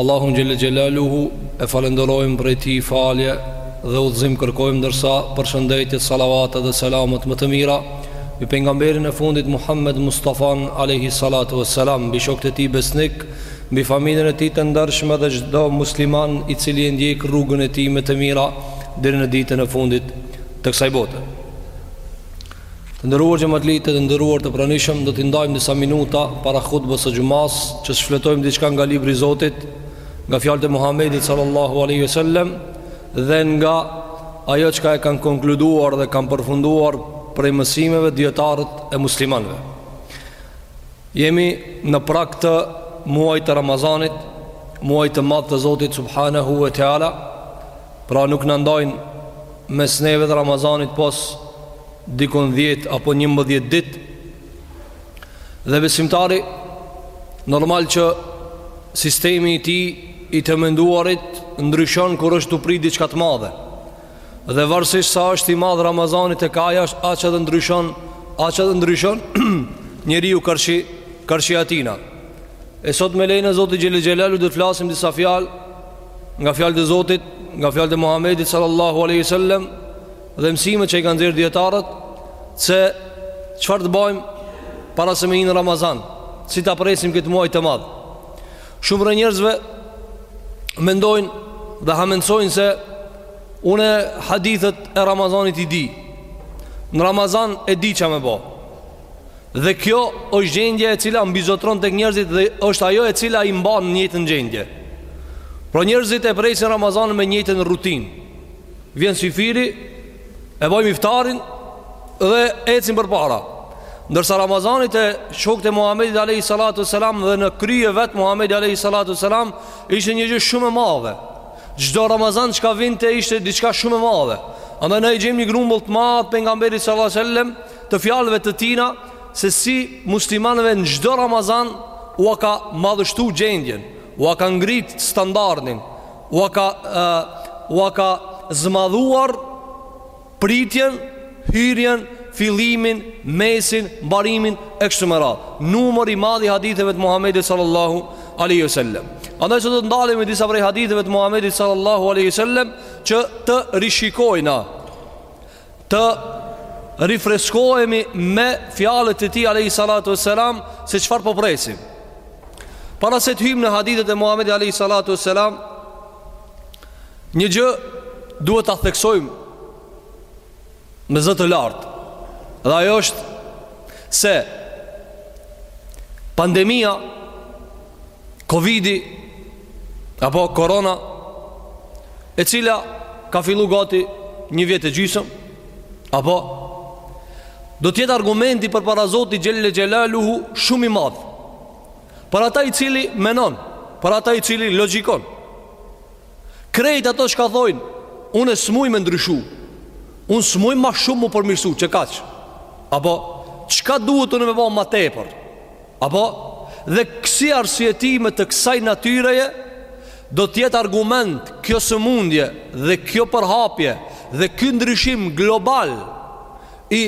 Allahun xhel-le xhelaluhu e falënderojmë prej tij falje dhe udhëzim kërkojmë ndërsa përshëndetjet salavatet dhe selamet më të mira mbi pejgamberin e fundit Muhammed Mustafan alayhi salatu wassalam mbi shokët e tij besnikë mbi familjen e tij të ndershme dhe çdo musliman i cili e ndjek rrugën e tij më të mira deri në ditën e fundit të kësaj bote. Të nderuar xhematli, të nderuar të pranishëm, do t'i ndajmë disa minuta para hutbës së xhumas, që të shfletojmë diçka nga libri i Zotit, nga fjalët e Muhamedit sallallahu alaihi wasallam dhe nga ajo çka e kanë konkluduar dhe kanë përfunduar prej mësimeve dietarët e muslimanëve. Jemi në prag të muajit të Ramazanit, muajit të madh të Zotit subhanahu wa taala, pra nuk na ndajnë mes neve dhe Ramazanit pos dikun 10 apo 11 ditë dhe besimtari normal që sistemi i tij i të menduarit ndryshon kur është tu prit diçka të madhe dhe varësisht sa është i madh Ramazani te ky, aq edhe ndryshon, aq edhe ndryshon njeriu karshi, karshi atina. E sot me lejen e Zotit xhelle xhelaluhu do të flasim disa fjalë nga fjalët e Zotit, nga fjalët e Muhamedit sallallahu alaihi wasallam dhe mësimet që i kanë nxjerr dietarët se çfarë të bajmë para se me hi në Ramazan, si ta presim këtë muaj të madh. Shumë prej njerëzve mendojnë dhe hamendësojnë se unë hadithet e Ramazanit i di. Në Ramazan e di çka me bo. Dhe kjo është gjendja e cila mbizotron tek njerëzit dhe është ajo e cila i mban në të njëjtën gjendje. Pra njerëzit e presin Ramazanin me të njëjtën rutinë. Vjen syfyri, e bojmë iftarin dhe ecim përpara. Ndërsa Ramazani te shokët e Muhamedit alayhi salatu selam dhe në krye vet Muhamedi alayhi salatu selam ishte një gjë shumë e madhe. Çdo Ramazan çka vinte ishte diçka shumë e madhe. Andaj ne i gjejmë një grumbull të madh të pejgamberit sallallahu alajhi wasallam të fjalëve të tina se si muslimanëve në çdo Ramazan ua ka madhështu gjendjen, ua ka ngrit standardin, ua ka uh, ua ka zmadhuar pritjen, hyrjen, fillimin, mesin, mbarimin e kështu me radhë. Numër i madh i haditheve të Muhamedit sallallahu alaihi wasallam. Andaj sot do të ndalemi në disa prej haditheve të Muhamedit sallallahu alaihi wasallam që të rishikojna të rifreskohemi me fjalët e tij alayhi salatu wassalam se çfarë po presim. Para se të hyjmë në hadithet e Muhamedit alayhi salatu wassalam, një gjë duhet ta theksojmë me zë të lartë. Dhe ajo është se pandemia Covidi apo korona e cila ka fillu gati një vjet e gjysëm apo do të jetë argumenti përpara Zotit xhele xhelaluhu shumë i madh për ata i cili menon për ata i cili logjikon krejt ato çka thojnë unë s'muj me ndryshu unë s'muj ma shumë m'u përmirësu që kaq apo çka duhet unë me bo ma tepër Apo, dhe kësi arsyetime të kësaj natyreje, do të jetë argument kjo sëmundje dhe kjo përhapje dhe ky ndryshim global i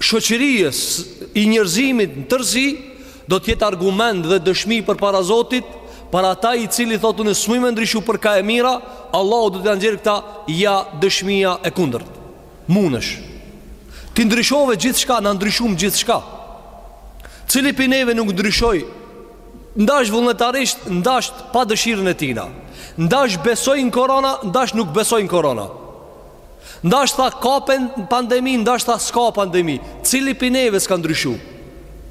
shoqërisë i njerëzimit në tërësi, do të jetë argument dhe dëshmi përpara Zotit, për ata i cili thotë unë s'muj me ndryshu për kah e mira, Allahu do t'ja nxjerr këta ja dëshmia e kundërt. Munësh Ti ndryshove gjithçka Na ndryshum gjithçka Cili prej neve nuk ndryshoi Ndash vullnetarisht Ndash pa dëshirën e tina Ndash besoi në korona Ndash nuk besoi në korona Ndash tha ka pandemi Ndash tha s'ka pandemi Cili prej neve s'ka ndryshu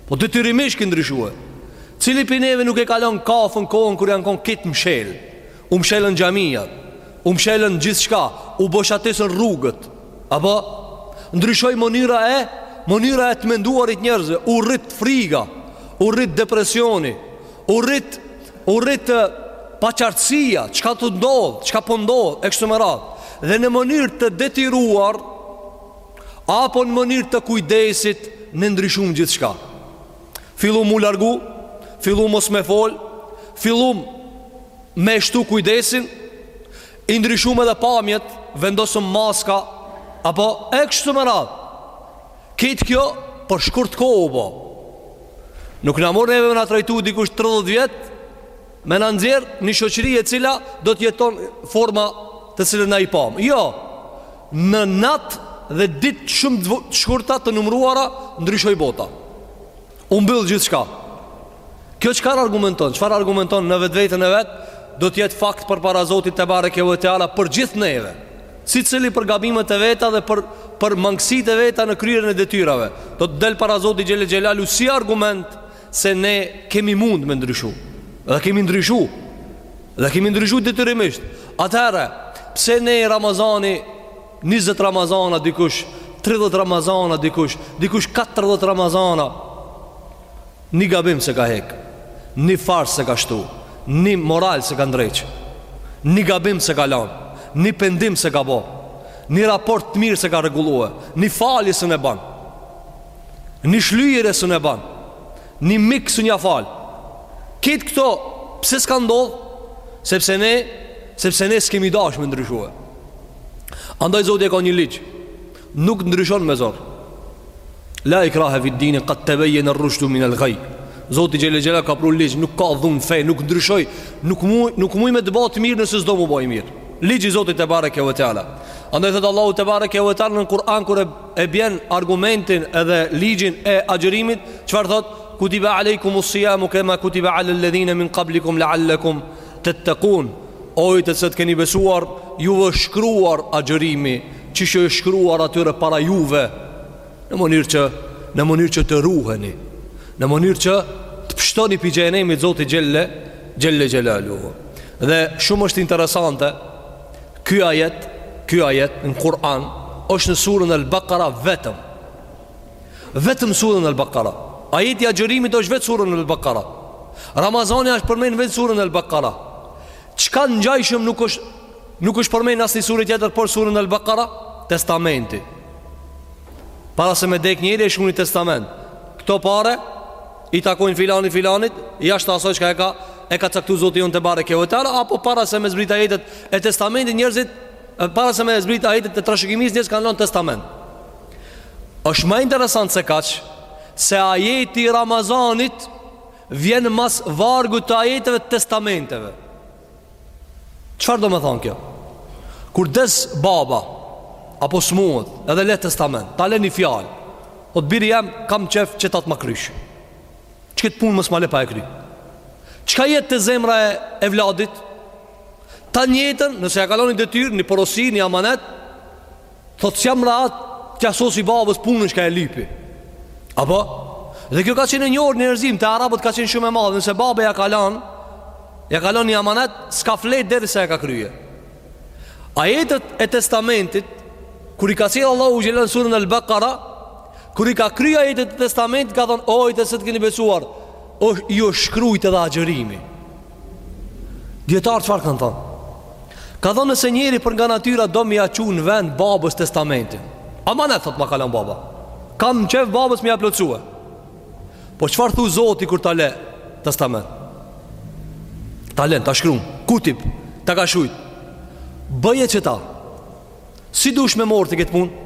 Po detyrimisht ki ndryshu e Cili prej neve nuk e kalon kafën kohën Kur janë konë krejt mshelë U mshelën xhamiat, u mshelën gjithçka, u boshatisën rrugët. Apo ndryshoi mënyra e mënyra e të menduarit njerëzve, u rrit friga, u rrit depresioni, u rrit u rrit paqartësia, çka të ndodh, çka po ndodh e kështu me radhë. Dhe në mënyrë të detyruar apo në mënyrë të kujdesit ne ndryshum gjithçka. Fillum m'u largu Fillum mos me fol Fillum me shtu kujdesin I ndryshum edhe pamjet Vendosëm maska Apo e kështu me radhë Krejt kjo për shkurt kohë u bo Nuk na mor neve me na trajtu dikush 30 vjet Me na nxjerr një shoqëri e cila do të jeton forma të cilën na i pamë. Jo, në natë dhe ditë shumë të shkurta të numëruara ndryshoi bota. U mbyll gjithçka. Kjo çfarë argumenton? Çfarë argumenton në vetveten e vet? Do të jetë fakt përpara Zotit tebareke ve teala për gjithë neve. Sicili për gabimet e veta dhe për për mangësitë e veta në kryerjen e detyrave. Do të del para Zotit xhele xhelalu si argument se ne kemi mund me ndryshu dhe kemi ndryshu dhe kemi ndryshu detyrimisht atëherë pse ne Ramazani 20 Ramazana dikush 30 Ramazana dikush dikush 40 Ramazana një gabim s'e ka hek një farz s'e ka shtu një moral s'e ka ndreq një gabim s'e ka lan një pendim s'e ka bo një raport të mirë s'e ka rregullu e një falje se ne ban Një shlyerje s'un e ban Një mik s'un ja fal Krejt këto Pse s'ka ndodh Sepse ne Sepse ne s'kemi dash me ndryshue Andaj Zoti e ka një ligj Nuk ndryshon me zor La ikrahe fid-dini Kad tebejjener-rushdu minel gajj Zoti Xhel-le Xhelal ka pru ligj Nuk ka dhun n'fe Nuk ndryshoj Nuk muj Nuk muj me të ba të mirë Nëse s'do mu ba i mirë Ligji i Zotit tebareke ve teala Andaj thotë Allahu tebareke ve teala Në Kur'an kur e bjen argumentin edhe ligjin e agjërimit, çfarë thot? Kutiba alejkum usijamu kema kutiba alel ledhine min kablikum leal-lekum tettekun. O ju të cilët keni besuar, juve o shkruar agjërimi, qysh është shkruar atyre para juve, në mënyrë që, në mënyrë që të ruheni, në mënyrë që të pështoni prej xhehenemit të Zotit xhel-le, xhel-le xhelaluhu. Dhe shumë është interesante, Ky ajet, ky ajet në Kur'an është në surën Al-Baqara vetëm. Vetëm surën Al-Baqara. Ajeti i agjërimit është veç n'surën Al-Baqara. Ramazani është përmend veç n'surën Al-Baqara. Çka ngjajshëm nuk është nuk është përmend asnjë sure tjetër por surën Al-Baqara, Testamenti. Para se me dek njeri e shkrun ni testament. Këto pare i takojnë filanit filanit jashtë asaj çka e ka e ka caktu Zoti jonë tebareke ve teala apo para se me zbrit ajetet e testamentit njerëzit para se me zbrit ajetet e trashëgimisë njerëzit kanë lënë testament. Është ma interesant se kaq se ajeti i Ramazanit vjen mas vargut të ajeteve të testamenteve. Çfarë domethan kjo? Kur des baba Apo smuet Edhe le testament Ta le një fjalë Thot biri jem Kam qejf qeta të ma krysh Qikët punë mos ma le pa e kry Çka jet te zemra e, evladit Ta njëjtën Nëse ja ka lon ni detyrë Një porosi Një amanet Thot s'jam rahat T'ja sosi babës punën çka e lypi Apo Dhe kjo ka qenë e njohur në njerëzim Te arabët ka qenë shumë e madhe Nëse baba ja ka lan Ja ka lan një amanet S'ka flejt derisa ja ka krye Ajetet e testamentit Kur i ka sjell Allahu xhel n'surën El-Bekara Kur i ka kry ajetet e testamentit Ka thonë o ju të cilët keni besuar Osht ju shkrujt edhe agjërimi Dijetarët çfarë kanë thonë? Kanë thonë nëse njeri për nga natyra do me ia çu në vend babës testamentin Amanet, thotë ma ka lon baba Kam qejf babës me ia plotsue Po çfarë thu Zoti kur ta le testament? Ta le, ta shkrun, kutibe, ta ka shkrujt Bëje qeta Si dush me mor ti këtë punë?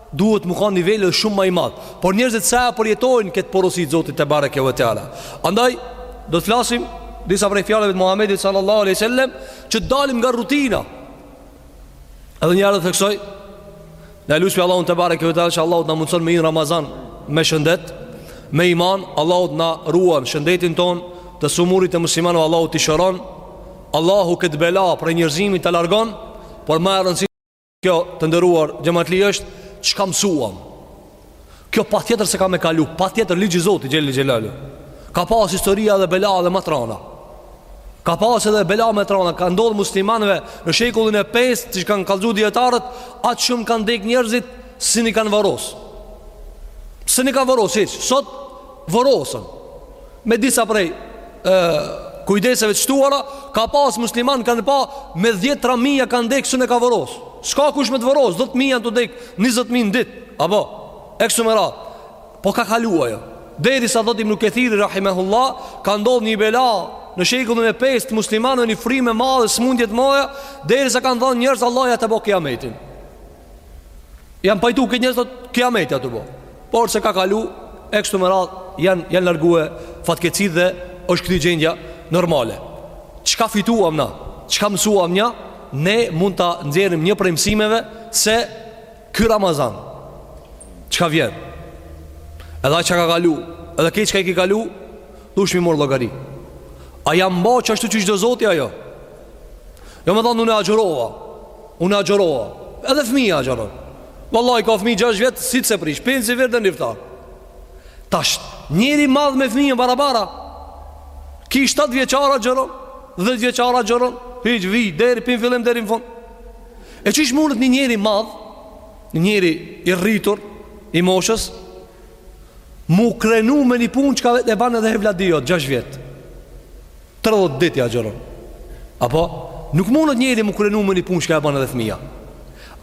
Duhet m'u kanë niveli shumë ma i madh Por njerëzit s'e përjetojnë këtë porosi të Zotit tebareke ve teala Andaj, do të flasim disa prej fjalëve të Muhammedit sallallahu aleyhi ve sallem Që të dalim nga rutina Edhe njëherë e theksoj Na e lusmi Allahun tebareke ve teala Që Allahu të na mundëson me hi në Ramazan me shëndet Me iman, Allahu të na ruan shëndetin tonë Të sëmurët e muslimanëve Allahu t'i shëron Allahu këtë bela prej njerëzimit ta largon Por ma e rëndësi Kjo të nderuar xhematli është çka mësuam. Kjo patjetër se ka me kalu, patjetër ligji i Zotit xhelle xhelaluhu. Ka pas historia edhe bela edhe ma t'rana. Ka pas edhe bela ma t'rana, ka ndodh muslimanëve në shekullin e 5 që kanë kallzu dijetarët, aq shumë kanë dek njerëzit s'un i kanë varros. S'un i kanë varros, hiç. Sot, Vorrosen me disa prej kujdeseve të shtuara ka pas muslimanë kanë pa me dhjetra mija kanë dek s'un i kanë vorros s'ka kush me të vorros 10 mijë tu dek 20 mijë në ditë apo e ma shumë a po ka kalu ajo derisa thotë Ibnu Kethiri rahimehullah ka ndodh një bela në shekullin e 5 muslimanëve një frymë e madhe smundje t'mdhaja derisa kanë thanë njerëz Allah a tu bo kijameti Janë pajtu këta njerëz kijameti a tu bo Por se ka kalu E kështu me radhë janë, janë largu fatkeqësitë dhe është kthy gjendja normale Çka fituam na Çka mësuam na Ne mund ta nxjerrim një prej mësimeve Se ky Ramazan Çka vjen Edhe çka ka kalu Edhe këta çka i ki kalu Duhesh m'i marrë llogari A jam bo ashtu qysh do Zoti a jo Jo me thonë unë e agjërova Unë agjërova, edhe fëmija agjëron. Vallahi, ka fëmijë 6 vjet, hiç s'e prish, pi sivjet deri n'iftar. Tash njeri i madh me fëmijën barabar a. Ki 7 vjeçar agjëron, 10 vjeçar agjëron, hiç vi, deri, pi n'fillim, deri në fund. E qysh mundet një njeri i madh, një njeri i rritur, i moshës, m'u krenu me një punë çka e ban edhe evladi jot, 6 vjet. Tridhjetë ditë i agjëron. Apo nuk mundet njeri m'u krenu me një punë çka e bën edhe fëmija.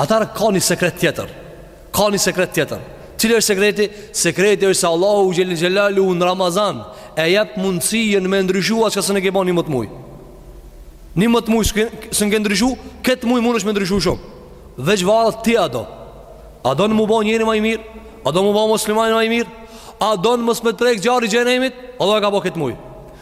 Atëherë ka një sekret tjetër. Ka një sekret tjetër. Cili është sekreti? Sekreti është se Allahu xhelle xhelaluhu në Ramazan E jep mundësinë me ndryshu çka s'un ke ba njëmbëdhjetë muj Njëmbëdhjetë muj s'un ke ndryshu Këtë muj mundesh me ndryshu shumë Veç varet ti a do A don m'u ba njeri ma i mirë A don m'u ba musliman ma i mirë A don mos me të prek zjarri i xhehenemit Allahu e ka ba këtë muj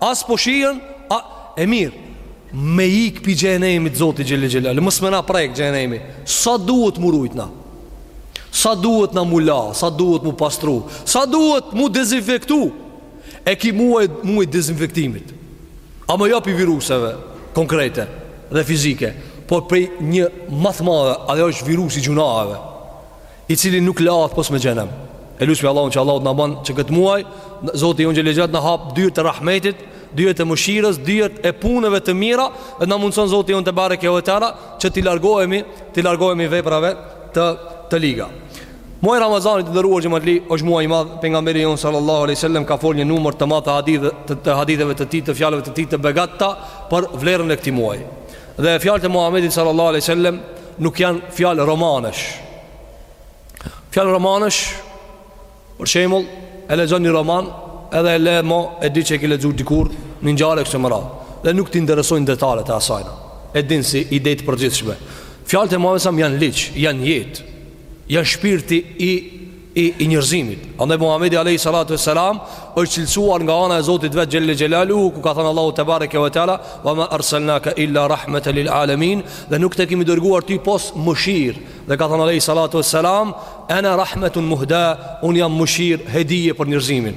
As po shihen, a e mirë. Me ik pi xhehenemit Zoti xhelle xhelal, mos me na prek xhehenemi. Sa duhet m'u rujt na? Sa duhet na m'u la, sa duhet m'u pastru, sa duhet m'u dezinfektu? E ky muaj muaj i dezinfektimit. Ama jo pi viruseve konkrete dhe fizike, por prej një ma t'madhe, ajo është virusi i gjynaheve. i cili nuk lahet pos me xhehenem. E lusmi Allahun që Allahu të na ban që këtë muaj Zoti jon xhelle xhelalu të na hap dyert e rahmetit, dyert e mëshirës, dyert e punëve të mira, e na mundson Zoti jon tebareke ve teala që t'i largohemi, t'i largohemi veprave të të liga. Muaji i Ramazanit të nderuar xhematli është muaj i madh. Pejgamberi jon sallallahu alaihi wasallam ka fol një numër të madh të hadithe të, të haditheve të tij, të fjalëve të tij të begatta për vlerën e këtij muaji. Dhe fjalët e Muhamedit sallallahu alaihi wasallam nuk janë fjalë romanesh. Fjalë romanesh, për shembull, e lexon një roman, edhe e le mo e di që e ke lexu dikur një ngjarje kështu me radhë, dhe nuk të interesojnë detalet e asaj. E din si ide të përgjithshme. Fjalët e Muhamedit s.a.s. janë ligj, janë jetë. Janë shpirti i i i njerëzimit. Andaj Muhamedi alayhi salatu wassalam është cilësuar nga ana e Zotit vet xhelle xhelalu ku ka thënë Allahu tebareke ve teala wa ma arsalnaka illa rahmatan lil alamin dhe nuk të kemi dërguar ty pos mëshirë dhe ka thënë alayhi salatu wassalam ana rahmatun muhda un jam mëshirë hedije për njerëzimin.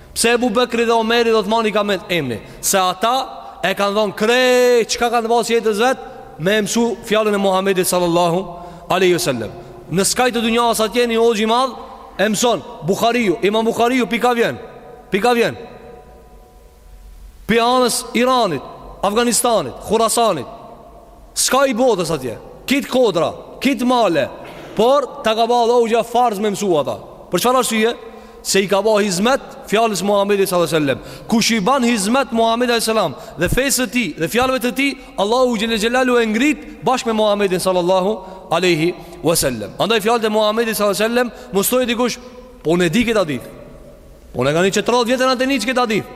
Pse Ebu Bekri dhe Omeri dhe Othmani ka me emni? Se ata e kanë dhonë krejt, çka kanë pas jetës vet, me e msu fjalën e Muhammedit sallallahu aleyhi sallem. Në skaj të dunjasë atje një hoxhë i madh, e mson, Bukhariju, imam Bukhariju, pi ka vjen, pi ka vjen. Pi anës Iranit, Afganistanit, Khurasanit, Skaj botës atje Kit kodra, kit male Por, ta ka ba dhe hoxha farz me mësu ata Për çfarë arsye? Se i ka ba hizmet fjalës së Muhammedit s.a.s. Kush i ban hizmet Muhammedit s.a.s. Dhe fesë së tij dhe fjalëve të tij Allahu xhelle xhelalu e ngrit bashkë me Muhammedin sallallahu aleyhi wasallam. Andaj fjalët e Muhammedit s.a.s. Mos thojë dikush Po unë e di kët hadith Unë e kam qe 30 vjet e ndëgjoj këtë hadith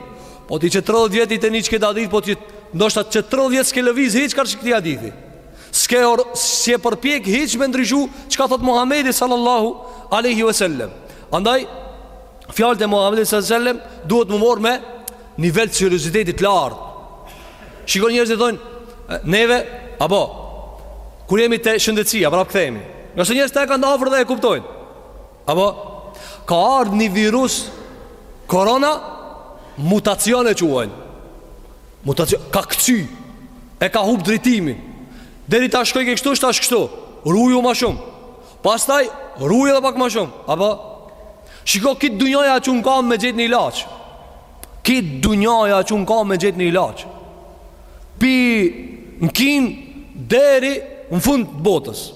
Po ti qe 30 vjet e ndëgjon këtë hadith Po ti ndoshta qe 30 vjet s'ke lëviz Hiç ka këtij hadithi S'ke or, s'je përpjek hiç me ndryshu Çka thot Muhammedi sallallahu aleyhi ve sellem Andaj Fjalët e Muhammedit sallallahu aleyhi ve sellem Duhet me mor me Nivel të seriozitetit lartë Shiko njerëzit thonë Neve Apo Kur jemi te shëndetësia Prap kthehemi Nëse njerëzit e kanë afër dhe e kuptojnë Apo, ka ardh një virus korona, mutacion e quajnë. Mutacion, ka këcy, e ka hup drejtimin. Deri tash shkojke kështu, tash kështu. Ruju ma shumë. Pastaj, ruju edhe pak ma shumë. Apo, shiko kit dunjaja çu në kam me gjet një ilaç. Kit dunjaja çu në kam me gjet një ilaç. Pi në Kinë, deri në fund të botës.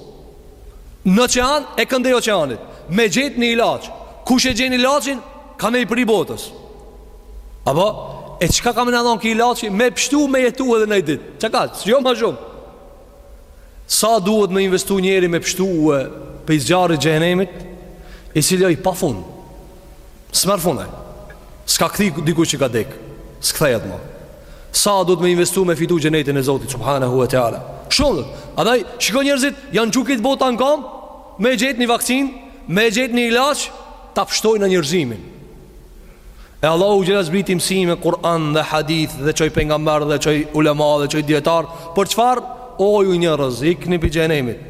Në oqean e këndej oqeanit Me gjetë ni ilaq Kush e gjenë ilaqin Ka me i pri botës Apo E qka ka me na dhonë ki ilaqi Me pështu me jetu edhe ni dit Qa ka që o ma shumë Sa duhet me investu njeri me pështu e, Pej zjarrit xhenemit I cili o i pafund S'merr fund a. S'ka kthim dikush që ka dek. S'kthehet më. Sa duhet me investu me fitu xhenetin e Zotit subhanahu wa taala. Shumë. Andaj shiko njerëzit janë çu krejt bota në kom, me gjet një vaksin, me gjet një ilaç ta pshtojnë njerëzimin. E Allahu xhele zbriti mësime Kur'an dhe hadith dhe çoj pejgamber dhe çoj ulema dhe çoj dietar. Për çfarë? O ju njerëz, ikni pi xhenemit.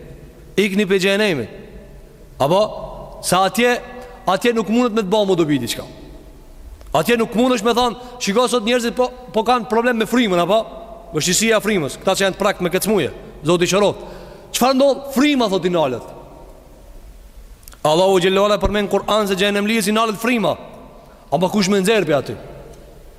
Ikni pe xhenemit. Apo se atje atje nuk mundet me të ba mo dobi diçka. Atje nuk mundesh me thon, shiko sot njerëzit po po kanë problem me frymën apo vështirësia e frymës, këta që janë të prekt me ket smuje. Zoti i shëroft. Çfarë ndodh? Fryma thotë i nalët. Allahu xhele ue ala përmend n'Kur'an se xhenemlijes i nalët fryma. Apo kush me nxjerr pi aty?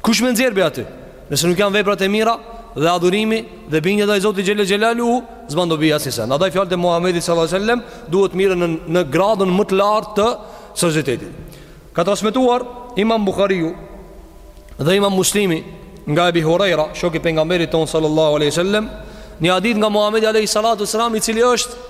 Kush me nxjerr pi aty? Nëse nuk janë veprat e mira dhe adhurimi dhe bindja ndaj Zotit Xhele Xhelaluhu, s'ban dobi asnjë sen. Andaj fjalët e Muhamedit sallallahu alajhi wasallam, duhet t'mirren në gradën më të lartë të seriozitetit. Ka transmetuar Imam Buhariu dhe Imam Muslimi nga Ebi Hurejra, shoku i pejgamberit ton sallallahu alajhi wasallam, një hadith nga Muhamedi alayhi salatu wasallam i cili është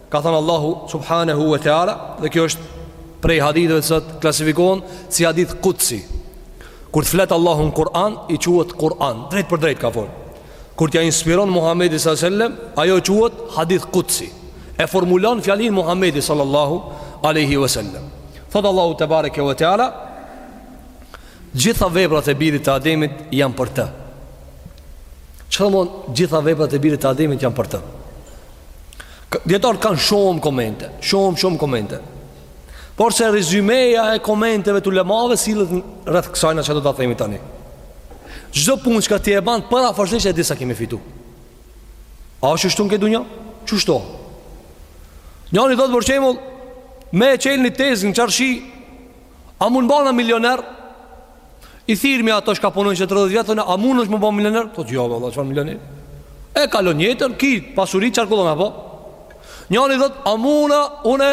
Ka thanë Allahu subhanahu wa taala dhe kjo është prej haditheve që klasifikohen si hadith kutsi. Kur t'flet Allahu në Kur'an, i quhet Kur'an, drejt për drejt ka fol. Kur t'ia inspiron Muhamedit sallallahu alaihi wasallam, ajo quhet hadith kutsi. E formulon fjalin Muhamedi sallallahu alaihi wasallam. Thot Allahu tebareke ve teala, gjitha veprat e birit të Ademit janë për të. Ç'dmth gjitha veprat e birit të Ademit janë për të? Djetarët kanë shumë komente Shumë, shumë komente Porse rezumeja e komenteve t'ulemave Sillet rreth kësajna që do ta themi tani Çdo punë çka ti e ban Përafërsisht e di sa ke me fitu A ësht kshtu në këtë dunja? Qështu? Njani do të për shembull Me e çel ni tezgë në çarshi A mund m'u ba na milioner? I thirrmi ato shka punojnë qe tridhet vjet A mundesh m'u bo milioner? Thot, jo, valla, çfar milioner? E kalon jetën, ki pare qarkullon, apo? Njani thot, a muna,, une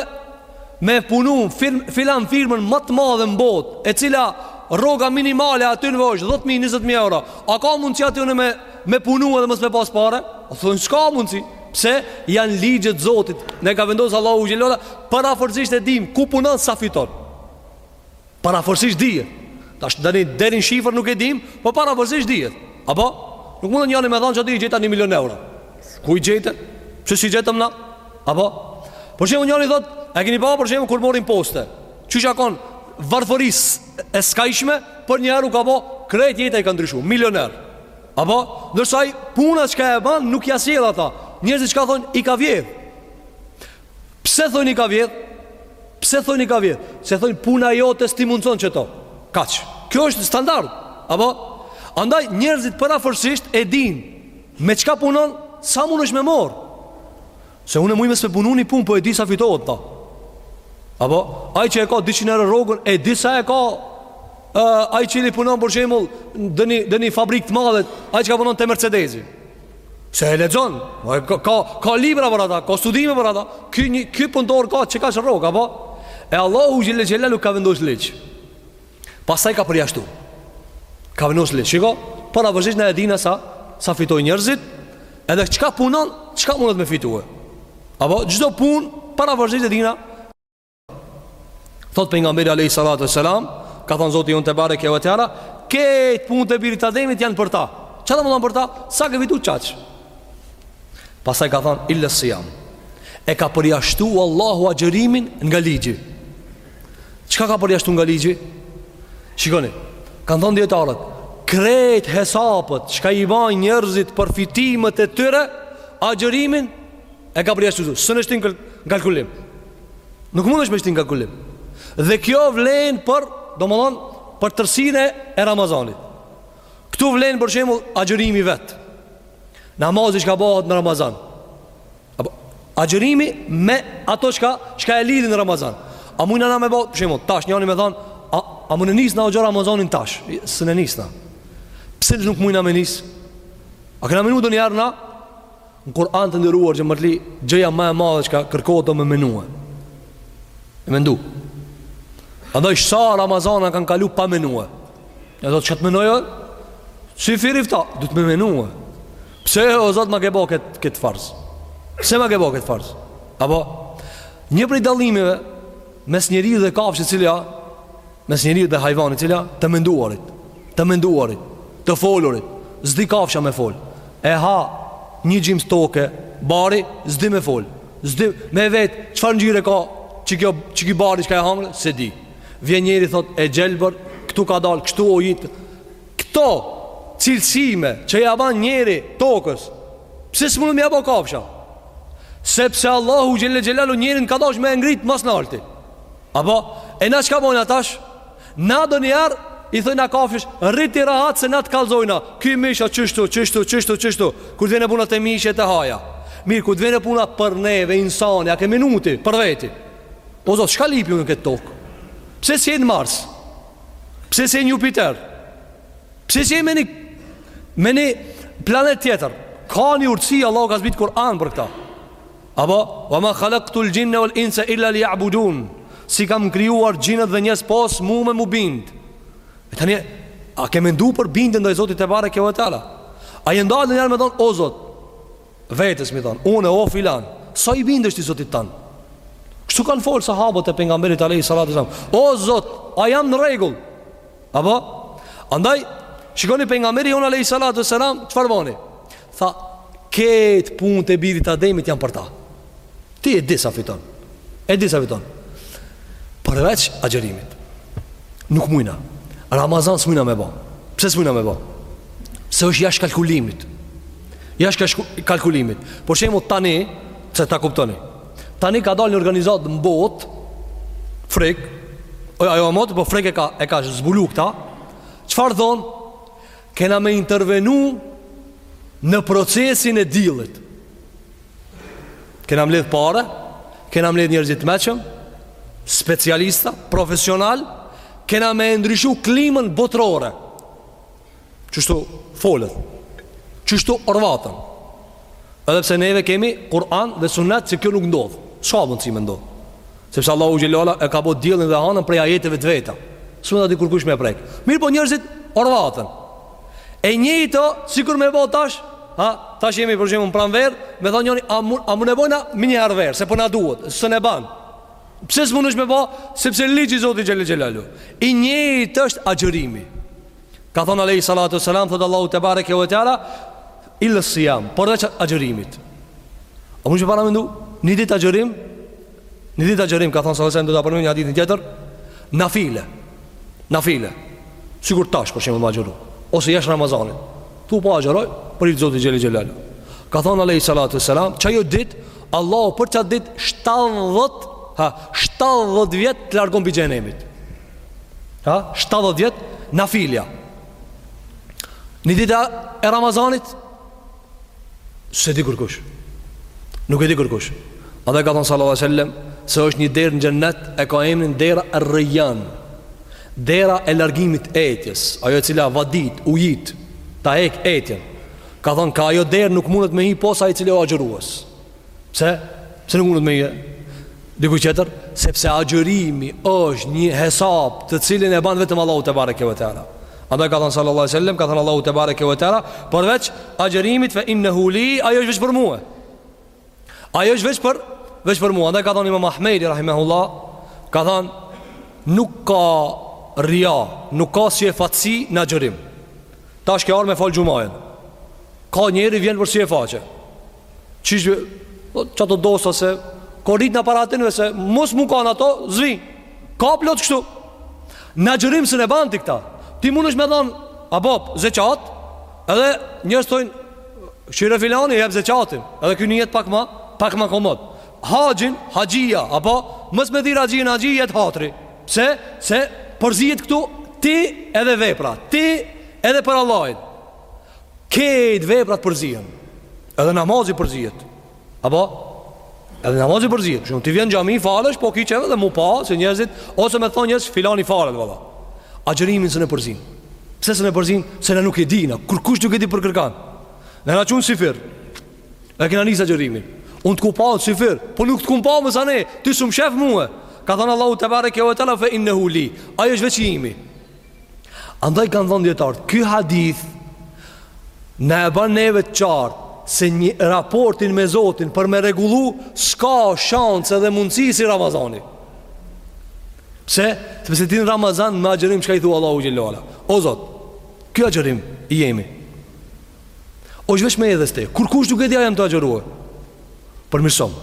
me punu n'fil, filan firmën më të madhe në bot E cila rroga minimale aty n'muj ësht, 10.000, 20.000 euro A ka mundësi aty une me, me punu edhe mos me pas pare? A thonë, s'ka mundësi? Pse janë ligjet e Zotit Ne ka vendosë Allahu xhele ue ala Përafërsisht e dim, ku punon, sa fiton Përafërsisht dihet. Tash deri deri në shifër nuk e dim, po përafërsisht dihet. Apo nuk mundet njani me thon që i gjeta 1 milion euro. Ku i gjete? Pse s'i gjetëm na? Apo Për shembull njani thot, a keni pa për shembull kur morin poste? Që ka kon varfëri e skajshme, përnjëherë u ka bë krejt jeta i ka ndryshu, milioner. Apo, ndërsa ai puna që e ban nuk ia sjell ato. Njerëzit çka thon i ka vjedh. Pse thoni ka vjedh? Pse thoni ka vjedh? Se thojn puna jote s'ti mundson qëto. Kaq. Kjo është standard. Apo? Andaj njerëzit përafërsisht e din me çka punon, sa mundesh me marr. Se unë muj mos me punu një punë, po e di sa fitohet aty. Apo ai që e ka 200 euro rrogën, e di sa e ka uh, ai që i punon për shembull në ndoni ndoni fabrikë të madhe, ai që ka punon te Mercedesi. Se e lexon, ka ka, ka libra për ata, ka studime për ata. Ky një ky punëtor ka qe kaq rrogë apo? E Allahu xhelle xhelaluhu ka vendos ligj. Pastaj ka përjashtu. Ka vendos ligj. Shiko, përafërsisht na e dina sa sa fitojnë njerëzit, edhe çka punon, çka mundet me fitue. Apo çdo punë përafërsisht e dina Thot pejgamberi alejhi salatu ue selam Ka thonë Zoti jonë tebareke ue teala Krejt punët e birit t'Ademit janë për ta Ça domethonë për ta? Sa ke fitu qaq Pastaj ka thonë Illes-sijam E ka përjashtu Allahu agjërimin nga ligji Çka ka përjashtu nga ligji? Shikoni Kanë thonë dijetarët Krejt hesapet Çka i bajnë njërzit përfitimet e tyre Agjërimin E ka përjashtu S'munesh shti n'kalkulim Nuk mundesh me shti n'kalkulim Dhe kjo vlen për Domethonë për tërsinë e Ramazanit Këtu vlen për shembull agjërimi vet Namazi çka bahet në Ramazan Agjërimi me ato çka Çka lidhet në Ramazan A mujna na me për shembull Tash njani me thonë A, a mujna nisë na agjëro Ramazanin tash S'e nisë na Pse nuk mujna me nisë A kena menu ndonjëherë na Në Kur'an të nderuar xhematli Gjëja ma e madhe çka kërkohet o me menue E mendu Andaj sa Ramazana kanë kalu pa menue E do t'çet me menu Si vjen iftari, duhet me menue Pse o Zot ma ke bo këtë kët farz Pse ma ke bo këtë farz Apo Një prej dallimeve Mes njerit dhe kafshës cila Mes njeriut dhe hajvanit cila të menduarit, të menduarit, të folurit, s'di kafsha me fol. E ha një gjymës toke, bari s'di me fol. S'di me vet, çfarë ngjyre ka? Qikjo, qiky bari çka e hangër? S'e di. Vjen njeri thot e gjelbër, këtu ka dal, kështu u rrit. Këto cilësime që ia ban njeri tokës. Pse s'mund me ia bo kafsha? Sepse Allahu xhelle xhelaluhu njerin ka dasht me ngrit ma s'nalti. Apo, e na çka bojna tash? Na do njerë, i thojna kafshish, rri ti rahat se na të kallzojna, ky mish a qështu, qështu, qështu, qështu, kur të vene puna te mishi e te haja. Mirë, kur të vene puna për neve, insani, a ke menu ti, për veti. O zot, çka lypi unë n'këtë tokë? Pse s'je në Mars? Pse s'je në Jupiter? Pse s'je me një, me një planet tjetër? Ka një urtësi, Allahu ka zbritë Kur'an për këta. Apo, wa ma khalaqtul jinna wal insa illa liya'budun. S'i kam krijuar xhinët dhe njerëzit pos mu me m'u bind. E tani a ke mendu për bindjen ndaj Zotit tebareke ve teala? A je ndalë ndonjëherë me thon o Zot? Vetes me i thon, unë o filan, sa i bindesh ti Zotit tan? Kështu kanë fol sahabët e pejgamberit alejhi salatu ve selam. O Zot, a jam në rregull? Apo? Andaj, shikoni Pejgamberi jonë alejhi salatu ve selam, çfarë boni? Tha, krejt punët e birit t'Ademit janë për ta. Ti e di sa fiton. E di sa fiton. Përveç agjerimit. Nuk mujna. Ramazan s'mujna me bo. Pse s'mujna me bo? Se është jashtë kalkulimit. Jashtë kalkulimit. Për shembull tani, se ta kuptoni. Tani ka dalë një organizatë në botë Frek Ajo n'botë, po frek e ka, e ka zbulu këta Çfarë thonë? Kena me intervenu Në procesin e diellit Kena me mbledhë pare Kena me mbledhë njerëzit e meçëm Specialista, profesional Kena me ndryshu klimën botërore Qështu folet Qështu orvaten Edhe pse neve kemi Kur'an dhe sunet që kjo nuk ndodhë S'ka mundësi me ndodhë Sepse Allahu xhel-le xhelaluhu e ka bo diellin dhe hanën prej ajeteve të veta S'mundet aty kurkush me prek Mirëpo njerëzit orvaten E njëjta sikur me bo tash Ha, tash jemi për shembull në pranverë Me thonë njëri, a, mu, a mun e bojna menjëherë verë, se po na duhet, s'ban Pse s'mundesh me bo Sepse ligji i Zotit xhel-le xhelaluhu I njëjtë është agjërimi Ka thonë alejhi salatu ve selam, thotë Allahu tebareke ve teala, il-les-sijam, përveç agjërimit. A mundesh me paramendu, një dit agjërim, një dit agjërim, ka thonë Salatu Selam, do ta përmend një hadithin tjetër, nafile, nafile, sikur tash, për shembull me agjëru, ose jashtë Ramazanit, thu po agjëroj, për hir të Zotit xhel-le xhelaluhu. Ka thonë alejhi salatu ve selam, qajo ditë, Allahu për qat ditë, 70, ha, 70 vjet të largon prej xhehenemit. Ha, 70 vjet nafilja. Një ditë e Ramazanit s'e di kërkush. Nuk e di kërkush. Edhe ka thënë sallallahu alaihi wasallam se është një derë në xhennet e ka emrin dera Er-Rejjan. Dera e largimit të etjes, ajo e cila vadit, ujit, ta hek etjen. Ka thënë ka ajo derë nuk mundet me hi pos ai i cili o agjërues. Pse? Pse nuk mund me hi diku tjetër? Sepse agjërimi është një hesap të cilin e ban vetëm Allahu tebareke ve teala. Andaj ka thënë sallallahu alaihi wasallam, ka thënë Allahu tebareke ve teala, përveç agjërimit fe innehu li, ai është veç për mua. Ai është veç për veç për mua. Andaj ka thënë Imam Ahmedi rahimahullah, ka thënë nuk ka ria, nuk ka syefaqësi në agjërim. Tash ke ardhur me fal xhumajën. Ka njeri vjen për sy e faqe. Çish që po, të dosa se Ko rrit në paratin dhe se Mos mu kanë ato, s'vi Ka plot kështu Në agjërim s'un e ban ti këta Ti mundesh me dhanë Apo, zeqat Edhe njerëz thojnë Shihe filani, jep zeqatin Edhe ky nihet pak ma Pak ma komod Haxhin, haxhia Apo, mos me thirr haxhin haxhi i jet hatri Pse, se Përzijet këtu Ti edhe vepra Ti edhe për Allahin Krejt veprat përzihen Edhe namazi përzihet Apo? Edhe namazi përzihet Shumë ti vjen xhami falesh Po ki qef edhe m'u pa Se njerëzit Ose me thonë njerëzit Filani falet valla Agjërimin s'un e përzin Pse s'un e përzin Se ne nuk e dina Kurkush nuk e di për kërkan Na u çum syfyr E kena nisë agjërimin Unë të kum pa syfyr Po nuk të kum pa masanej Ti s'um shef mue Ka thonë Allahu tebareke ve teala Fe innehu li Ai është veç imi Andaj kanë thonë dijetarët, ky hadith na e ban neve të qartë, se njeri raportin me Zotin për me rregullu, s'ka shansë edhe mundësi si Ramazani. Pse? Sepse ti në Ramazan me agjërim çka i thua Allahut xhel-le ve ala. O Zot, ky agjërim i jemi. Osht veç me edhe ste, kurkush nuk e di a jam tu agjëruar? Përmirësom,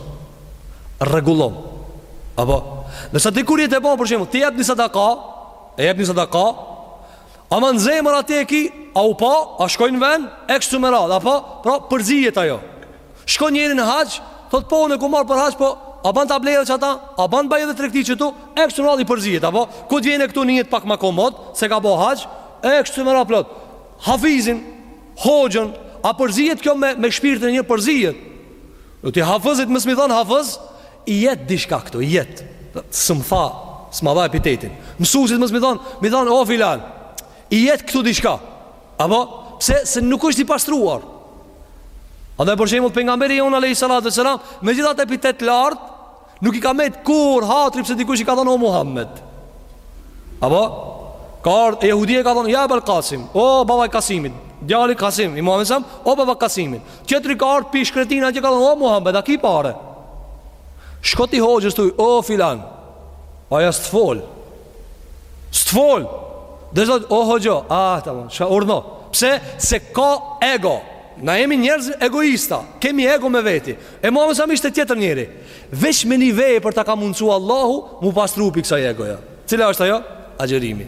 rregullom. Apo, ndërsa ti kur je tu e ba për shembull, ti jep një sadaka, E jep ni sadaka Ama në zemër atë e ki A u pa, a shkoi në ven E kështu me radhë, apo Pra përzijet ajo Shkon njeri në haxh Thot po unë e kum marrë për haxh Po a ban të blejë qëta A ban të bajë edhe tregti qëtu E kështu me radhë i përzijet Apo Kur të vjen këtu nihet pak ma komod Se ka bo haxh E kështu me radhë plot Hafizin Hoxhën A përzijet kjo me, me shpirtin e një përzijet Në ti hafëzit mos me i thonë hafëz I jet dishka këtu, i jet. S'm tha, s'ma dha epitetin. Mësuesit mos me i thon, me i thon o filan. I jet këtu dishka. Apo pse se nuk është i pastruar. A dhe për shembull pejgamberi jonë alejhi salatu ve selam, me gjithë atë epitet lart, nuk i ka met kurr hatri pse dikush i ka thon o Muhammed. Apo ka ardhur jehudia i ka thon ja Ebel Kasim, o baba i Kasimit, djali Kasim, i Muhammed sam, o baba Kasimit. Tjetri ka ardhë pi shkretin atje ka thënë o Muhammed a ki pare Shko ti hoxhës thuj o filan Aja s'të fol S'të fol Dhe zot o hoxhë A të më shka urdhno Pse se ka ego Na jemi njerëz egoista Kemi ego me veti E Muhammed selam ishte tjetër njeri Veç me një vepër ta ka mundësu Allahu M'u pastru pi kësaj egoja Cila është ajo? Agjerimi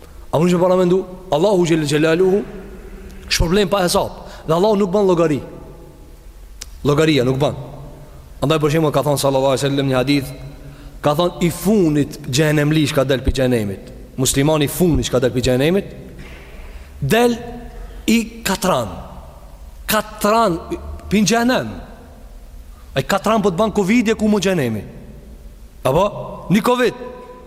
A mun me paramendu, Allahu xhele xhelaluhu shpërblen pa hesab dhe Allahu nuk bën llogari. Llogaria nuk bën. Andaj për shembull ka thënë sallallahu alajhi wasallam një hadith, ka thënë i funit xhenemli çka del pi xhenemit. Muslimani i funit çka del pi xhenemit del i katran. Katran pi xhenem. Ai katran po të bën covidi e ku mo xhenemi. Apo, një covid.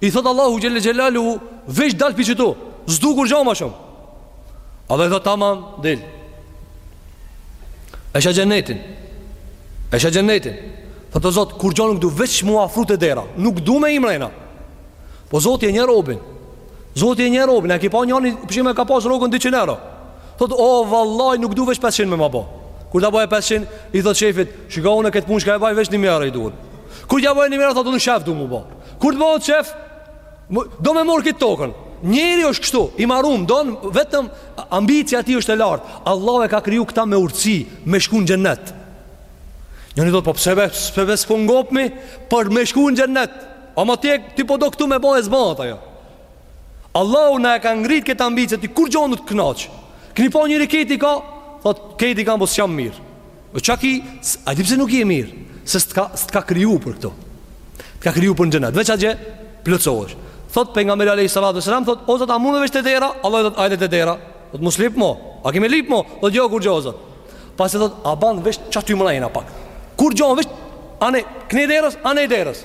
I thot Allahu xhele xhelaluhu Veç dal pi qëtu S'du kurgja ma shumë A dhe i thot tamam Dil E sheh xhenetin E sheh xhenetin Thotë zot kurgja ma nuk du Veç m'u afru te dera Nuk du me hi mrena Po zoti e njeh robin Zoti e njeh robin E ki pa njani Për shembull ka pas rrogën 200 euro Thot o vallahi nuk du veç 500 me ma bo Kur ta bëjë 500, i thot shefit, shikoj unë këtë punë që e bëj veç 1000 euro i duhet. Kur ja bëjë 1000 euro thotë unë shef du m'u bo. Kur të bëhet shef Do me mor këtë tokën Njeri është kështu I marum Don vetëm Ambicia e tij është e lartë Allahu e ka kriju këta me urtsi Me shku në xhenet Njëri thot po pse pse veç s'po ngopmi Për me shku në xhenet Ama tjek Ti po do këtu me bo e s'bahet ajo Allahu na e ka ngrit këtë ambicie Ty kurgjo nuk të knaq Keni pa njëri kejt i ka Thot kejt i kam bo po s'jam mirë O çaki, a di pse nuk je mirë? Se s't'ka kriju për këto. T'ka kriju për në xhenet. Veç atje plotësohesh. Thot pejgamberi alayhi salatu wasallam thot o zot a mun veç te dera? Allah i thot hajde te dera. Thot mos lip mo. A ki me lip mo? Thot jo kurgja o zot. Pasi thot a ban veç qaty mrena pak. Kurgjo veç anë knej derës, anë derës.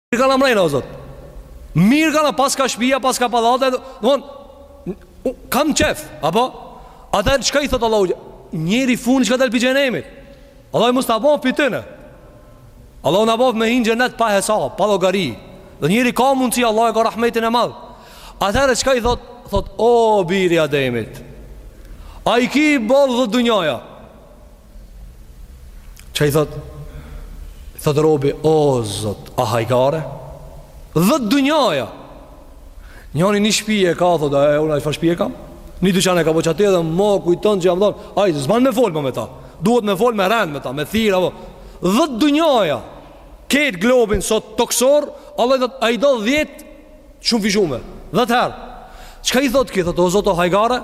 Mirë kan mrena, o zot Mirë kan paska shpia, paska pallate Don, Kam qef, apo? Atëherë çka i thot Allahu Njeri i funit që ka dalë pi xhenemit Allahu mos na boft pi tyne Allahu na boft me hi në xhenet pa hesap, pa llogari Dhe njeri ka mundësi, Allahu e ka rahmetin e madh Atëherë çka i thot Thot, o biri i Ademit A i ki boll dhjetë dunjaja Çka i thot Thot robi O zot A hajgare Dhjetë dunjaja Njani një shpi e ka Thot a e unë aj far shpije kam Një dyqan e ka po qaty edhe Ma kujton që jam thon Ai s'ban me fol me ta Duhet me fol me rend me ta Me thira po Dhjetë dunjaja Këtë globin sot toksor Allahu i thot A i do dhjet Shumëfishume Dhjetë herë Çka i thot ky Thot o zot a hajgare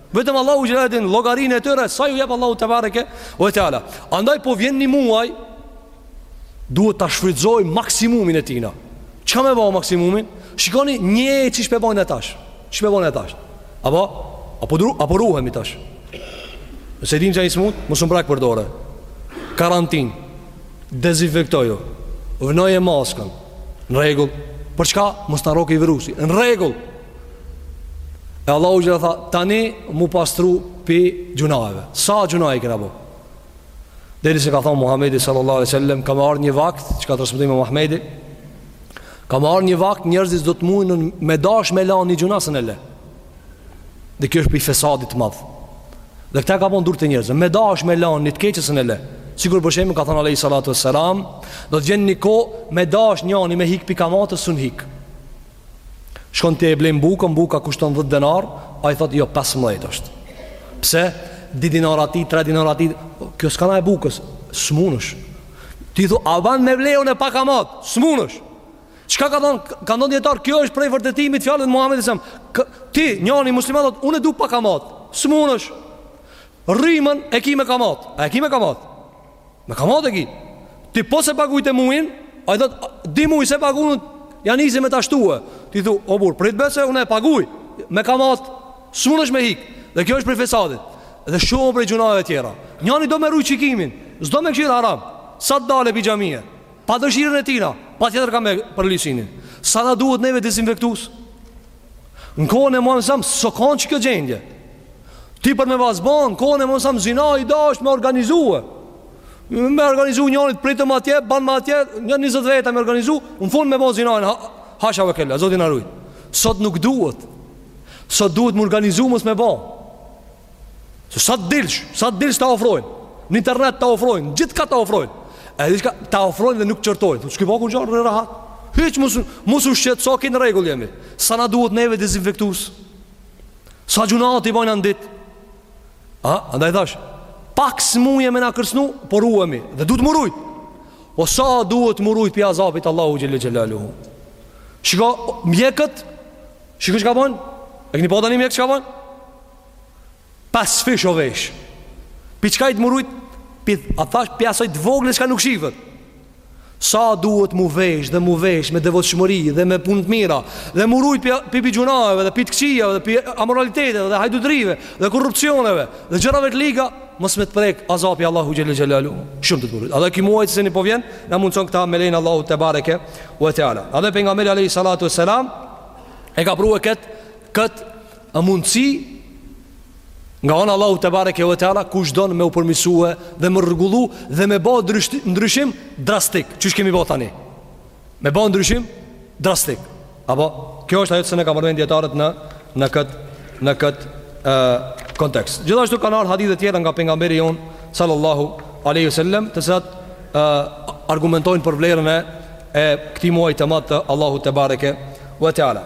Vetëm Allahu xhelle e din llogarinë e tyre sa ju jep Allahu tebareke ve teala. Andaj po vjen një muaj duhet ta shfrytëzoj maksimumin e tina. Çka me ba maksimumin? Shikoni një çish pe bona tash. Çish pe bona tash. A po, a po dru, a po ruhemi tash. Nëse din ç'ai smut, mos u mbrak për dore. Karantin. Dezinfektoju. Vnoje maskën. Në rregull. Për çka? Mos na rrokë virusi. Në rregull. E Allahu xhelle tha, tani mu pastru pi gjunaheve. Sa gjunah i kena bo? Derisa ka thonë Muhammedi sallallahu alejhi ve sel-lem, ka me ardhë një vakt, çka transmetoi Muhammedi, ka me ardhë një vakt njerëzit do të mujnë me dash me la një gjunah s'un e le. Dhe kjo është prej fesadit madh. Dhe këta ka bon durt e njerëzve, me dash me la një të keqe s'un e le. Sikur për shembull, ka thonë alejhi salatu ve selam, do të vjen një kohë me dash njani me hik pi kamatës s'un hik. Shkon ti e blen bukën, buka kushton 10 denar, ai thotë jo 15 është. Pse? 2 dinar ati, 3 dinar ati, kjo s'ka na e bukës, s'munësh. Ti thu, a ban me ble unë e pa kamatë, s'munësh. Çka ka thonë, kanë thonë dijetarë, kjo është prej vërtetimit fjalëve Muhammedi a.s. Kë, ti, njani musliman, thotë, unë e du pa kamatë, s'munësh. Rrimën e ki me kamatë, a e ki me kamatë. Me kamatë e ki Ti po s'e pagu atë mujin Ai thot Di muj s'e pagun Ja nisi me ta shtue Ti thu O burrë prit be se unë e paguj Me kamatë S'mundesh ti me hik Dhe kjo është prej fesadit Dhe shumë prej gjunahve tjera Njani do me rujt shikimin S'do me kshirë haram Sa të dalë pi xhamije Pa dëshirën e tina Patjetër ka me përli sinin Sa na duhet neve dezinfektus Në kohën e Muhammedit a.s. s'o kanë qikjo gjendje. Ti për me vazban, kohën e Muhammedit a.s. zina i dashtë me organizue. Me organizu njanit pritëm atje, banëm atje, nja njëzet veta me organizu, në fund me bo zinanë, hasha ve kella, Zoti na rujt. Sot nuk duhet, sot duhet me organizu mos me bo. Se sa të dilsh, sa të dilsh ta ofrojnë. Në internet ta ofrojnë, gjithkah ta ofrojnë. Edhe çka ta ofrojnë dhe nuk qortojnë. Thotë, "S'ke ba kurgjo, rri rahat." Hiç mos mos u shqetëso, në rregull jemi. Sa na duhet neve dezinfektues. Sa gjunahet i bojna n'ditë. A, andaj thash, pak smuje me na kërcënu, po ruhemi dhe duhet mu rujt. O sa duhet mu rujt pi azabit Allahu xhelle xhelalu. Shiko mjekët, shiko çka bën? E keni pa tani mjekët çka bën? Pesëfish o vesh Pi çkahit mu rujt Pi a thash pi asoj të voglë çka nuk shifet Sa duhet mu vesh dhe mu vesh me devotshmëri dhe me punë t'mira Dhe mu rujt pi, pi gjunahve dhe pi të këqijave dhe pi amoraliteteve dhe hajdutërive dhe korrupcioneve Dhe gjërave të liga Mos me të prek azabi Allahu xhelle xhelalu Shumë duhet mu rujt A dhe ki muaj që se një po vjen Na mundson këta me lejen Allahu tebareke ve teala A dhe pejgamberi a.s. E ka prue këtë Këtë A mundësi nga ana Allahut tebareke ve teala, kush don me u përmirësue dhe me rregullu dhe me ba ndryshim drastik, qysh kemi ba tani? Me ba ndryshim drastik. Apo, kjo është ajo që e kanë përmend dijetarët në, në këtë, në këtë e, kontekst. Gjithashtu kanë ardhë hadithe tjera nga pejgamberi jonë, sallallahu aleyhi sallem, të cilat e, argumentojnë për vlerën e, e këtij muaji të madh të Allahut tebareke ve teala.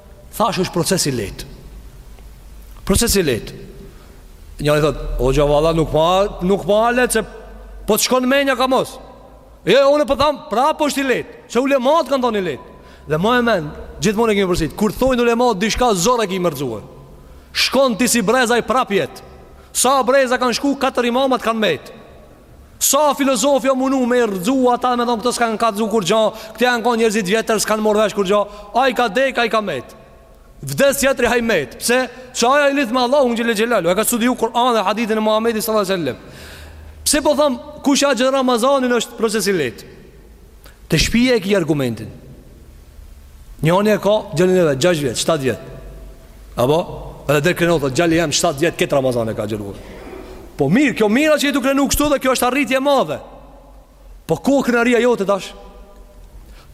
Thashë është proces i lehtë. Proces i lehtë. Njani thotë, "Hoxha valla, nuk pa, nuk â lehtë se po të shkon menja ka mos." Jo, jo, unë po tham, prapë është i lehtë. Se ulemat kanë thonë i lehtë. Dhe mbaje mend, gjithmonë e kemi përsit, kur thonë ulemat diçka zor e kemi me rrzu. Shkon ti si brez ai prapë jet. Sa breza kanë shku, katër imamat kanë mbet. Sa filozofi â munu me i rrzu ata me thonë këta s'kanë kallzu kurgjo Këta janë konë njërzit vjetër s'kanë marrë vesh kurgjo Ai ka dek, ai ka met Vdes tjetri ai met Pse? Se ai â i lidhë me Allahun xhele xhelaluhu E ka studiu Kur'anin dhe hadithin e Muhammedit salallahu alejhi selem Pse po tham kush agjëron Ramazanin është proces i lehtë Te shpija e ki argumentin Njani e ka djalin e vet 6 vjet, 7 vjet Apo? Edhe dhe krenohet djali jem 7 vjet Këtë Ramazan e ka agjëru Po mirë, kjo mirë me u krenu kështu dhe kjo është arritje e madhe Po ku â krenaria jote tash?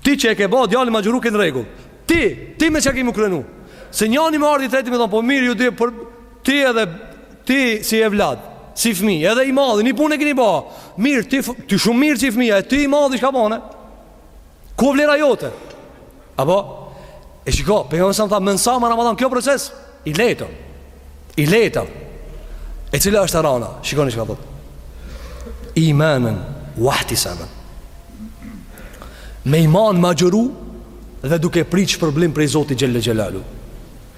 Ti që e ke ba djalin me agjëru në rregull Ti, ti me çka ki me u krenu Se njani me ardh i treti me thonë Po mirë ju dhe për Ti edhe ti si evlad, si fmi, edhe i madhi, një punë e kini ba. Mirë, ti, ti shumë mirë si fmi, e ti i madhi çka bane. Ku â vlera jote? Apo, e shiko, për jo nësëm tha, men same Ramadan, kjo proces, i lehtë, i lehtë. E cila është e rana, shikoni çka thot. Imanen vahtisaben. Me iman me agjëru, dhe duke pritë shpërblim prej Zotit xhele xhelaluhu.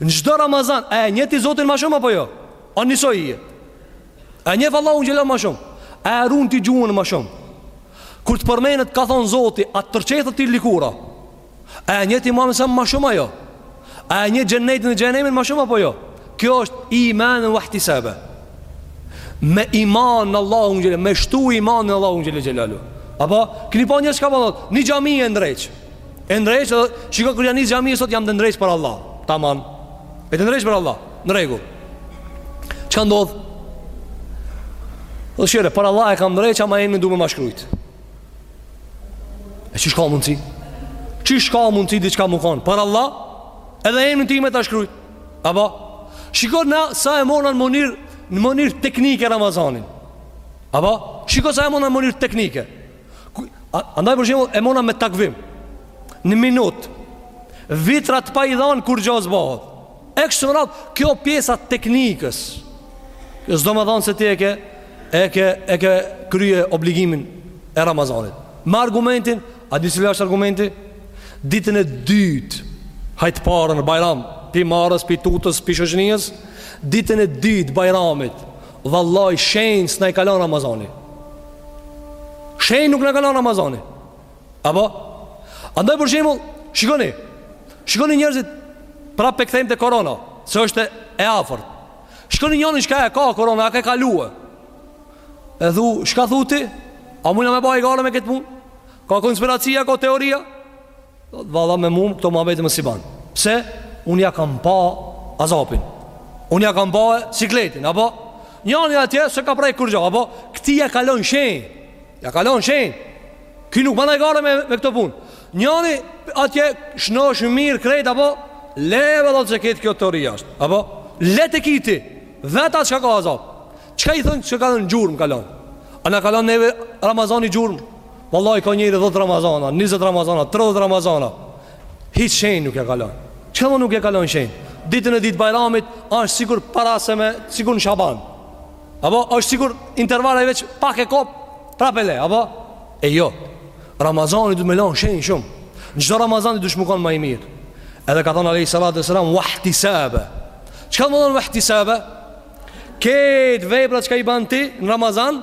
Në çdo Ramazan, a e njeh ti Zotin ma shumë apo jo? A njësoj je? A e njef Allahun xhele ma shumë? A e run ti gjuhën ma shumë? Kur të përmenet kah thonë Zoti, a të përqethet ty lëkura? A e njeh ti Muhamedin ma shumë a jo? A e njeh xhennetin dhe xhehennemin ma shumë apo jo? Kjo është imanen vahtisaben. Me iman në Allahun xhele, me shtu imanin në Allahun xhele xhelaluhu. Apo, keni pa njerëz ka përdo, po një xhami e ndreq. E ndreq edhe Shiko krye ni xhami e sot jam tu e ndreq për Allah Taman Je tu e ndreq për Allah Në rregull Çka ndodh Dëshiron Për Allah e kam ndreq Ama emnin du me ma shkrujt E qysh ka mundësi Qysh ka mundësi Diçka me u konë Për Allah Edhe emnin ti me ta shkrujt Apo Shiko na sa e morëm në mënyrë Në mënyrë teknike Ramazanin Apo Shiko sa e morëm në mënyrë teknike Andaj për shembull e muna me takvim. Në minut fitrat pe i dhanë, kurgjo s'bëhet. E kështu me radhë kjo pjesa e teknikës. Kjo s'domethanë se ti e ke e ke e ke krye obligimin e Ramazanit. Me argumentin, a di cili është argumenti? Ditën e dytë hajt t'parën Bajram, pi marres, pi tutës, pi shoqnisë, ditën e dytë Bajramit, Vallaj shenjë s'na i ka lonë Ramazani Shenjë nuk na i ka lonë Ramazani Apo? Andaj për shembull, shikoni Shikoni njerëzit Pra pe kthejmë te korona Se është e afërt Shikoni njanin çka e kap korona, a ka e kalue E thu, çka thu ti? A mun ja me ba hajgare me këtë punë? Ka konspiracia, ka teoria? Valla me mum këto muhabete m'i s'i ban. Pse? Unë ja kam pa azapin. Unë ja kam pa sikletin, apo? Njani atje s'e ka prek kurgjo, apo? Këtij ja ka lonë shenjë. Ja ka lonë shenjë. Ky nuk bon hajgare me, me këto punë. Njani atje shnosh mirë krejt, apo? Le ve, thotë, qeketë, kjo teori asht, apo? Le te qiky, vete çka ka azap. Çka i thonë çka gjurmë ka lonë? A na ka lonë neve Ramazani gjurmë? Vallai ka njeri dhjetë ramazana, njëzet ramazana, tridhjetë ramazana, hiç shenjë nuk ja ka lënë. Çka ma nuk i ka lënë shenjë? Ditën e dytë Bajramit është sikur para se me sikur në Shaban. Apo është sikur interval, ai veç pak e kap, prapë e le, apo? E jo. Ramazani duhet me lënë shenjë shumë. Në çdo Ramazan ti dush me kon ma i mirë. Edhe ka thënë alejhi salatu wasallam wahtisaban. Çka me thon wahtisaban? Këto vepra çka i ban ti në Ramazan,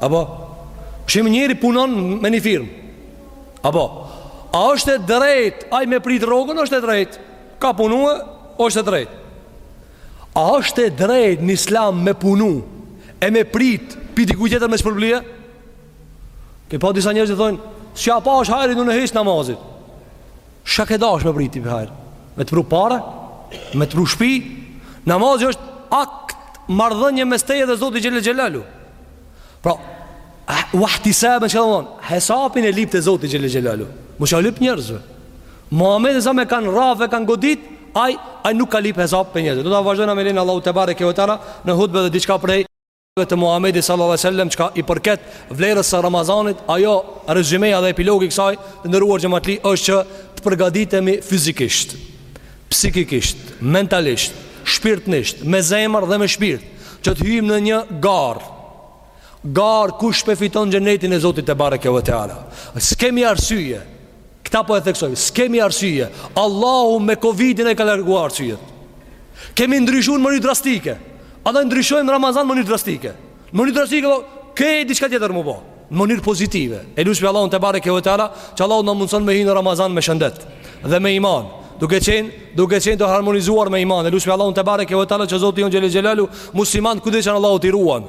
Apo, për shembull njëri punon me një firmë. Apo, a është e drejt, ai me prit rrogën, është e drejt. Ka punue, është e drejt. A është e drejt në islam me punu e me prit pi dikujt tjetër me shpërblye? Ke pa disa njerëzit thonë, s'ja pash hajrin unë hiç namazit. Çka ke dashur me prit ti hajr? Me të pru pare, me të pru shtëpi. Namazi është akt marrëdhënie mes teje dhe Zotit xhel-le xhelaluhu. Pra, wahtisaban çka do me thonë? Hesapin e lip te Zoti xhel-le xhelaluhu. Mos ja lip njerëzve. Muhamedin s.a.v.s. e kanë rreh, e kanë godit, ai ai nuk ka lip hesap prej njerëzve. Do ta vazhdojmë me lejen e Allahut tebareke ve teala në hutbe dhe diçka prej Vetë Muhamedit sallallahu alaihi wasallam çka i përket vlerës së Ramazanit, ajo rezumeja dhe epilogi i kësaj të nderuar xhematli është që të përgatitemi fizikisht, psikikisht, mentalisht, shpirtnisht, me zemër dhe me shpirt, që të hyjmë në një garë. Garë kush pe fiton xhenetin e Zotit tebareke ve teala. S'kemi arsye Këta po e theksoj, s'kemi arsye. Allahu me Covidin e ka larguar arsyet. Kemi ndryshu në mënyrë drastike. A do ndryshojmë në Ramazan në mënyrë drastike? Në mënyrë drastike, po, ke diçka tjetër më po. Në mënyrë pozitive. E lusim Allahun tebareke ve teala, që Allahu na mundëson me hi në Ramazan me shëndet dhe me iman duke qenë duke qenë të harmonizuar me iman. E lusim Allahun tebareke ve teala që Zoti i jonë xhele xhelaluhu muslimanët kudo që janë Allahu ti ruan.